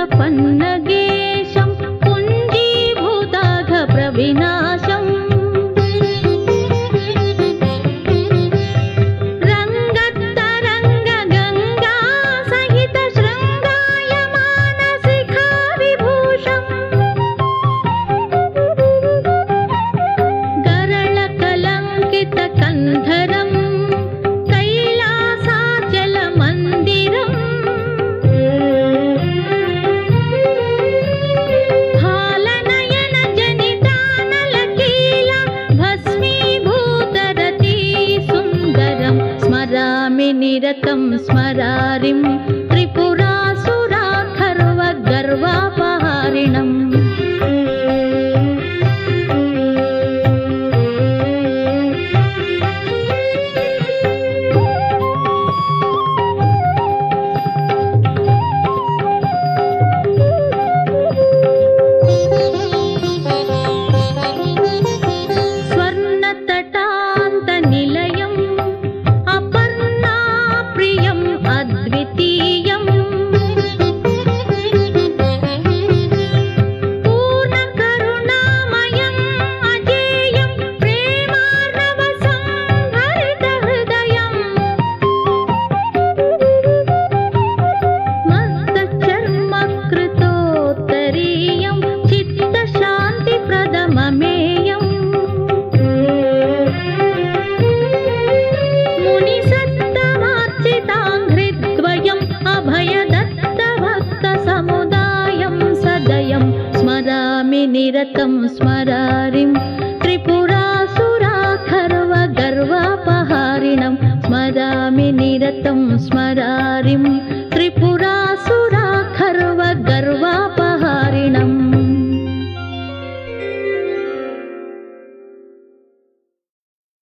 सिञ्जिनीकृतपन्नगेशं निरतं स्मरारिं त्रिपुरासुरा स्मरारिम्